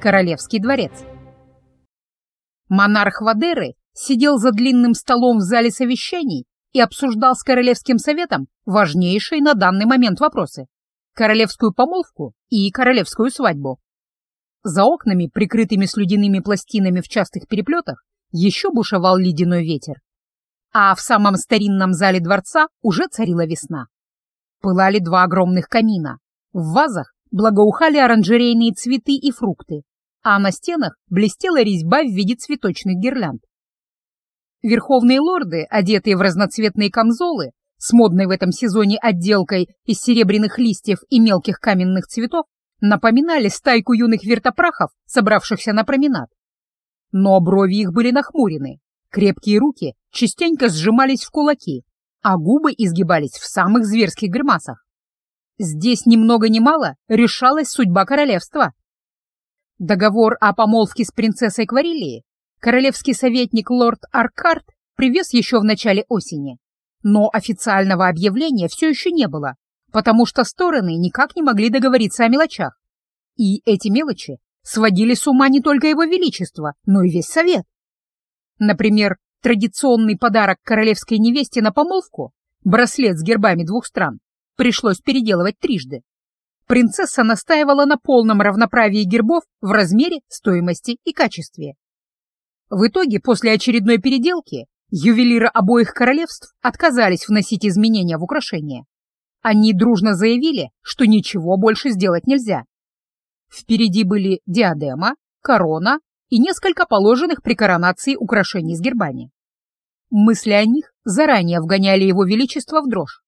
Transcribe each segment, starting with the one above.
Королевский дворец. Монарх Вадеры сидел за длинным столом в зале совещаний и обсуждал с Королевским советом важнейшие на данный момент вопросы — королевскую помолвку и королевскую свадьбу. За окнами, прикрытыми слюдяными пластинами в частых переплетах, еще бушевал ледяной ветер. А в самом старинном зале дворца уже царила весна. Пылали два огромных камина. В вазах благоухали оранжерейные цветы и фрукты, а на стенах блестела резьба в виде цветочных гирлянд. Верховные лорды, одетые в разноцветные камзолы, с модной в этом сезоне отделкой из серебряных листьев и мелких каменных цветов, напоминали стайку юных вертопрахов, собравшихся на променад. Но брови их были нахмурены, крепкие руки частенько сжимались в кулаки, а губы изгибались в самых зверских гримасах. Здесь ни много ни мало решалась судьба королевства. Договор о помолвке с принцессой Кварилии королевский советник лорд Аркарт привез еще в начале осени. Но официального объявления все еще не было, потому что стороны никак не могли договориться о мелочах. И эти мелочи сводили с ума не только его величество, но и весь совет. Например, традиционный подарок королевской невесте на помолвку, браслет с гербами двух стран, пришлось переделывать трижды. Принцесса настаивала на полном равноправии гербов в размере, стоимости и качестве. В итоге, после очередной переделки, ювелиры обоих королевств отказались вносить изменения в украшения. Они дружно заявили, что ничего больше сделать нельзя. Впереди были диадема, корона и несколько положенных при коронации украшений с гербами. Мысли о них заранее вгоняли его величество в дрожь.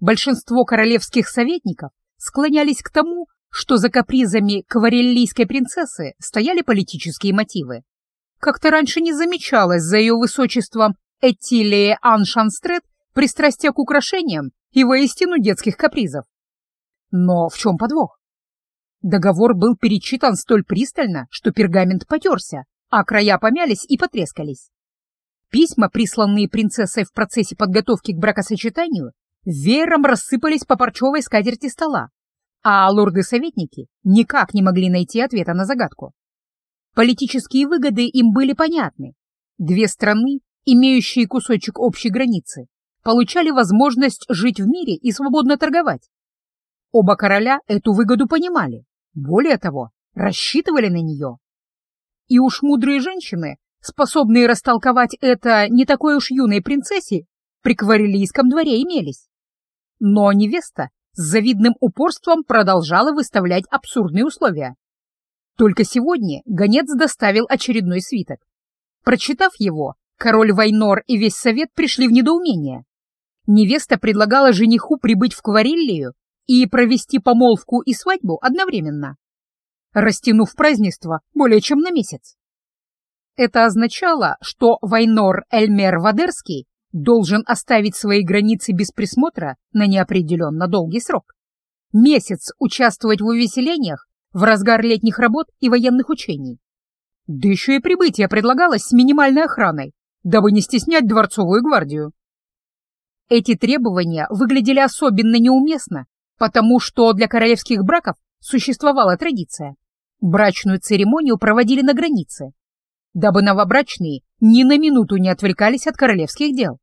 Большинство королевских советников склонялись к тому, что за капризами кавареллийской принцессы стояли политические мотивы как-то раньше не замечалось за ее высочеством Этилия Аншанстрет пристрастия к украшениям и воистину детских капризов. Но в чем подвох? Договор был перечитан столь пристально, что пергамент потерся, а края помялись и потрескались. Письма, присланные принцессой в процессе подготовки к бракосочетанию, веером рассыпались по парчевой скатерти стола, а лорды-советники никак не могли найти ответа на загадку. Политические выгоды им были понятны. Две страны, имеющие кусочек общей границы, получали возможность жить в мире и свободно торговать. Оба короля эту выгоду понимали, более того, рассчитывали на нее. И уж мудрые женщины, способные растолковать это не такой уж юной принцессе, при каварелийском дворе имелись. Но невеста с завидным упорством продолжала выставлять абсурдные условия. Только сегодня гонец доставил очередной свиток. Прочитав его, король Вайнор и весь совет пришли в недоумение. Невеста предлагала жениху прибыть в Квариллию и провести помолвку и свадьбу одновременно, растянув празднество более чем на месяц. Это означало, что Вайнор Эльмер Вадерский должен оставить свои границы без присмотра на неопределенно долгий срок. Месяц участвовать в увеселениях в разгар летних работ и военных учений. Да еще и прибытие предлагалось с минимальной охраной, дабы не стеснять дворцовую гвардию. Эти требования выглядели особенно неуместно, потому что для королевских браков существовала традиция. Брачную церемонию проводили на границе, дабы новобрачные ни на минуту не отвлекались от королевских дел.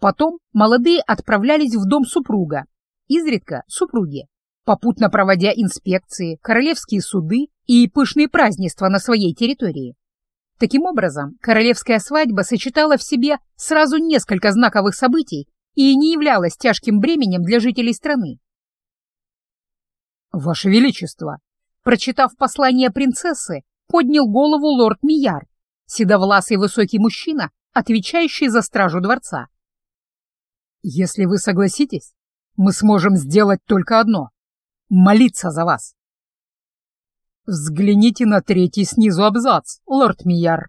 Потом молодые отправлялись в дом супруга, изредка супруги, попутно проводя инспекции, королевские суды и пышные празднества на своей территории. Таким образом, королевская свадьба сочетала в себе сразу несколько знаковых событий и не являлась тяжким бременем для жителей страны. «Ваше Величество!» Прочитав послание принцессы, поднял голову лорд Мияр, седовласый высокий мужчина, отвечающий за стражу дворца. «Если вы согласитесь, мы сможем сделать только одно молиться за вас. Взгляните на третий снизу абзац, лорд Мияр.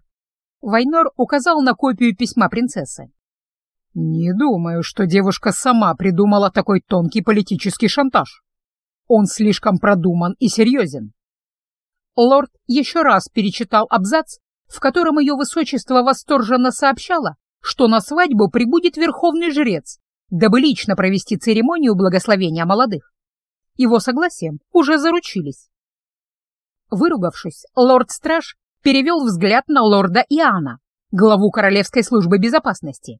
Вайнор указал на копию письма принцессы. Не думаю, что девушка сама придумала такой тонкий политический шантаж. Он слишком продуман и серьезен. Лорд еще раз перечитал абзац, в котором ее высочество восторженно сообщало, что на свадьбу прибудет верховный жрец, дабы лично провести церемонию благословения молодых его согласием уже заручились. Выругавшись, лорд-страж перевел взгляд на лорда Иоанна, главу Королевской службы безопасности.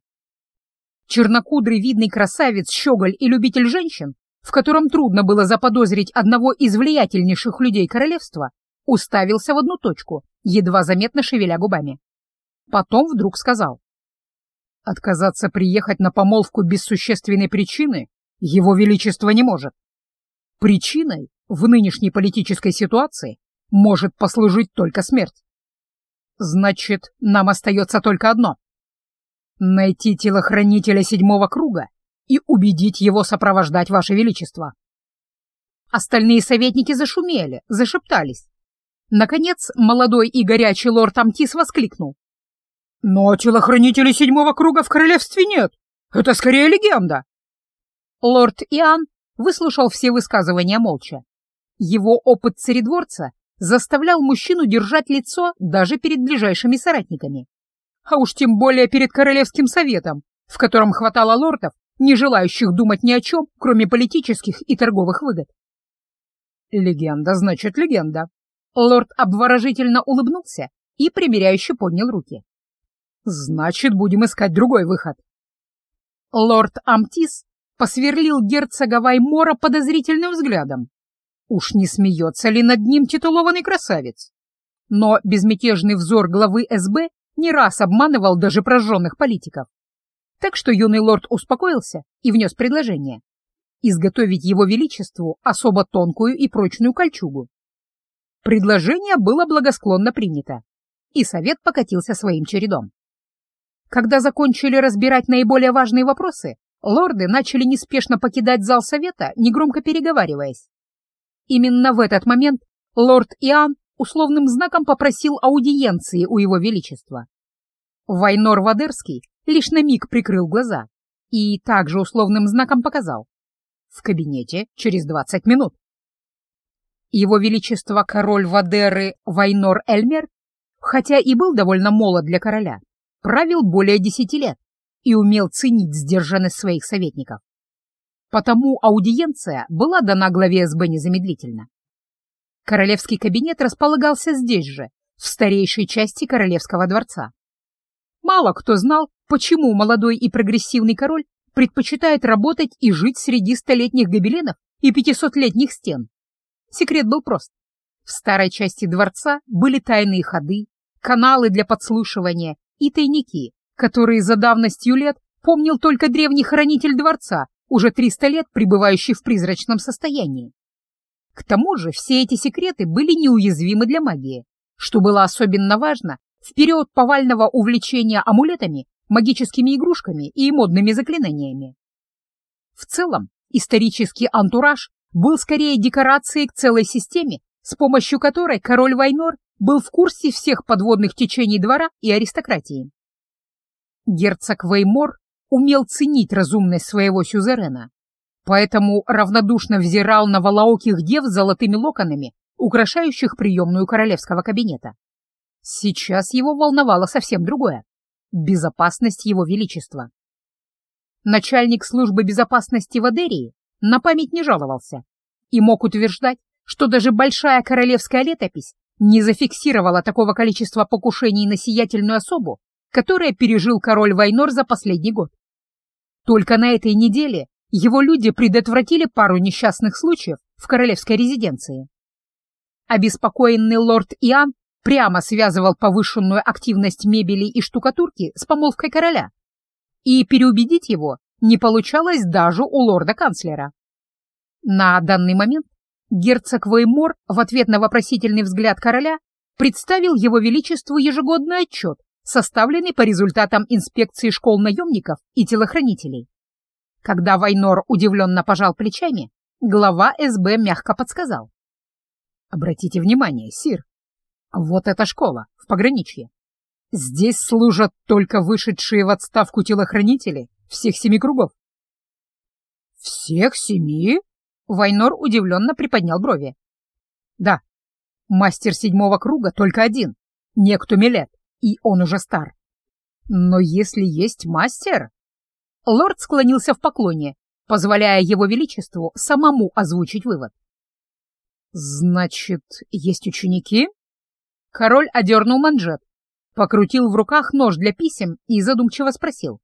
Чернокудрый видный красавец, щеголь и любитель женщин, в котором трудно было заподозрить одного из влиятельнейших людей королевства, уставился в одну точку, едва заметно шевеля губами. Потом вдруг сказал. Отказаться приехать на помолвку без существенной причины его величество не может. Причиной в нынешней политической ситуации может послужить только смерть. Значит, нам остается только одно — найти телохранителя седьмого круга и убедить его сопровождать Ваше Величество. Остальные советники зашумели, зашептались. Наконец, молодой и горячий лорд Амтис воскликнул. «Но телохранителей седьмого круга в королевстве нет. Это скорее легенда». Лорд Иоанн выслушал все высказывания молча. Его опыт царедворца заставлял мужчину держать лицо даже перед ближайшими соратниками. А уж тем более перед Королевским советом, в котором хватало лордов, не желающих думать ни о чем, кроме политических и торговых выгод. Легенда значит легенда. Лорд обворожительно улыбнулся и примиряюще поднял руки. Значит, будем искать другой выход. Лорд Амтис посверлил герцога Ваймора подозрительным взглядом. Уж не смеется ли над ним титулованный красавец? Но безмятежный взор главы СБ не раз обманывал даже прожженных политиков. Так что юный лорд успокоился и внес предложение изготовить его величеству особо тонкую и прочную кольчугу. Предложение было благосклонно принято, и совет покатился своим чередом. Когда закончили разбирать наиболее важные вопросы, лорды начали неспешно покидать зал совета, негромко переговариваясь. Именно в этот момент лорд Иоанн условным знаком попросил аудиенции у его величества. Вайнор Вадерский лишь на миг прикрыл глаза и также условным знаком показал. В кабинете через двадцать минут. Его Величество король Вадеры Вайнор Эльмер, хотя и был довольно молод для короля, правил более десяти лет и умел ценить сдержанность своих советников. Потому аудиенция была дана главе СБ незамедлительно. Королевский кабинет располагался здесь же, в старейшей части Королевского дворца. Мало кто знал, почему молодой и прогрессивный король предпочитает работать и жить среди столетних гобеленов и пятисотлетних стен. Секрет был прост. В старой части дворца были тайные ходы, каналы для подслушивания и тайники, которые за давностью лет помнил только древний хранитель дворца, уже 300 лет пребывающий в призрачном состоянии. К тому же все эти секреты были неуязвимы для магии, что было особенно важно в период повального увлечения амулетами, магическими игрушками и модными заклинаниями. В целом, исторический антураж был скорее декорацией к целой системе, с помощью которой король Вайнор был в курсе всех подводных течений двора и аристократии. Герцог Веймор умел ценить разумность своего сюзерена, поэтому равнодушно взирал на волооких дев с золотыми локонами, украшающих приемную королевского кабинета. Сейчас его волновало совсем другое — безопасность его величества. Начальник службы безопасности Вадерии на память не жаловался и мог утверждать, что даже большая королевская летопись не зафиксировала такого количества покушений на сиятельную особу, которое пережил король Вайнор за последний год. Только на этой неделе его люди предотвратили пару несчастных случаев в королевской резиденции. Обеспокоенный лорд Иоанн прямо связывал повышенную активность мебели и штукатурки с помолвкой короля, и переубедить его не получалось даже у лорда-канцлера. На данный момент герцог Веймор в ответ на вопросительный взгляд короля представил его величеству ежегодный отчет, составленный по результатам инспекции школ наемников и телохранителей. Когда Вайнор удивленно пожал плечами, глава СБ мягко подсказал. «Обратите внимание, Сир, вот эта школа в пограничье. Здесь служат только вышедшие в отставку телохранители всех семи кругов. «Всех семи?» — Вайнор удивленно приподнял брови. «Да, мастер седьмого круга только один, некто Милет, и он уже стар. Но если есть мастер...» Лорд склонился в поклоне, позволяя его величеству самому озвучить вывод. «Значит, есть ученики?» Король одернул манжет, покрутил в руках нож для писем и задумчиво спросил.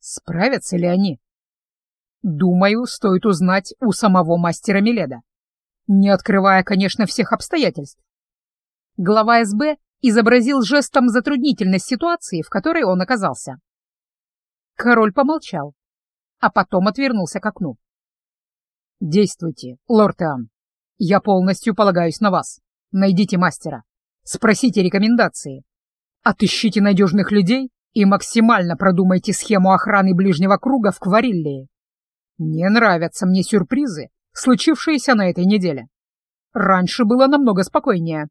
«Справятся ли они?» «Думаю, стоит узнать у самого мастера Миледа, не открывая, конечно, всех обстоятельств». Глава СБ изобразил жестом затруднительность ситуации, в которой он оказался. Король помолчал, а потом отвернулся к окну. «Действуйте, лорд Иоанн. Я полностью полагаюсь на вас. Найдите мастера. Спросите рекомендации. Отыщите надежных людей и максимально продумайте схему охраны ближнего круга в Квариллии. Не нравятся мне сюрпризы, случившиеся на этой неделе. Раньше было намного спокойнее.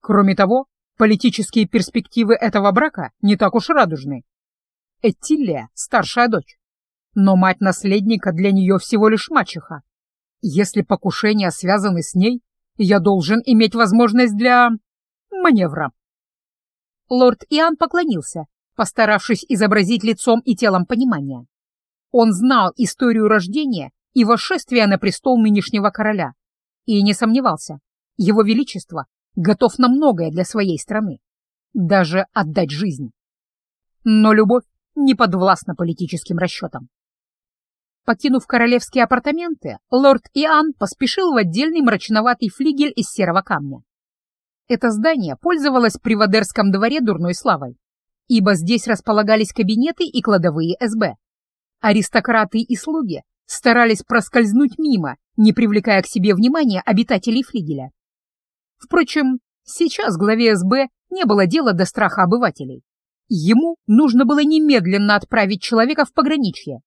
Кроме того, политические перспективы этого брака не так уж радужны. Этилия — старшая дочь, но мать наследника для нее всего лишь мачеха. Если покушения связаны с ней, я должен иметь возможность для... маневра. Лорд Иоанн поклонился, постаравшись изобразить лицом и телом понимание. Он знал историю рождения и восшествия на престол нынешнего короля и не сомневался, его величество готов на многое для своей страны, даже отдать жизнь. Но любовь не подвластна политическим расчетам. Покинув королевские апартаменты, лорд Иоанн поспешил в отдельный мрачноватый флигель из серого камня. Это здание пользовалось при Вадерском дворе дурной славой, ибо здесь располагались кабинеты и кладовые СБ. Аристократы и слуги старались проскользнуть мимо, не привлекая к себе внимания обитателей флигеля. Впрочем, сейчас главе СБ не было дела до страха обывателей. Ему нужно было немедленно отправить человека в пограничье,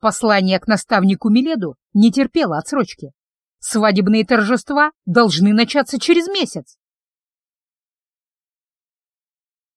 Послание к наставнику Миледу не терпело отсрочки. Свадебные торжества должны начаться через месяц.